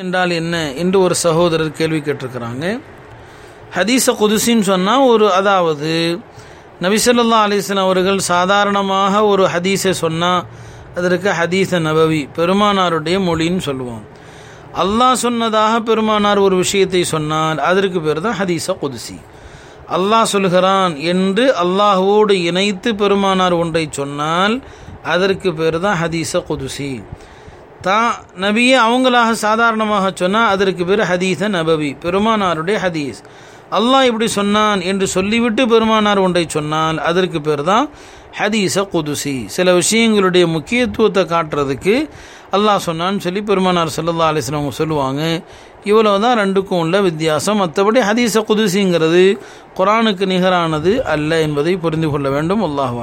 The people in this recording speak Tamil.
என்றால் என்ன என்று ஒரு சகோதரர் கேள்வி கேட்டிருக்கிறாங்க. ஹதீஸ குதுசின்னு சொன்னால் ஒரு அதாவது நபிசல்லா அலிஸ்லாம் அவர்கள் சாதாரணமாக ஒரு ஹதீஸை சொன்னால் அதற்கு ஹதீஸ நபவி பெருமானாருடைய மொழின்னு சொல்லுவோம். அல்லாஹ் சொன்னதாக பெருமானார் ஒரு விஷயத்தை சொன்னால் அதற்கு பேர் தான் ஹதீஸ குதுசி. அல்லாஹ் சொல்கிறான் என்று அல்லாஹுவோடு இணைத்து பெருமானார் ஒன்றை சொன்னால் அதற்கு பேர் தான் ஹதீஸ குதுசி. தான் நபியை அவங்களாக சாதாரணமாக சொன்னால் அதற்கு பேர் ஹதீஸ நபவி பெருமானாருடைய ஹதீஸ். அல்லாஹ் இப்படி சொன்னான் என்று சொல்லிவிட்டு பெருமானார் ஒன்றை சொன்னால் அதற்கு பேர் தான் ஹதீஸ குதுசி. சில விஷயங்களுடைய முக்கியத்துவத்தை காட்டுறதுக்கு அல்லாஹ் சொன்னான்னு சொல்லி பெருமானார் சல்லா அலிஸ்லாம் அவங்க சொல்லுவாங்க. இவ்வளோ தான் ரெண்டுக்கும் உள்ள வித்தியாசம். மற்றபடி ஹதீஸ குதுசிங்கிறது குரானுக்கு நிகரானது அல்ல என்பதை புரிந்து கொள்ள வேண்டும். அல்லாஹ்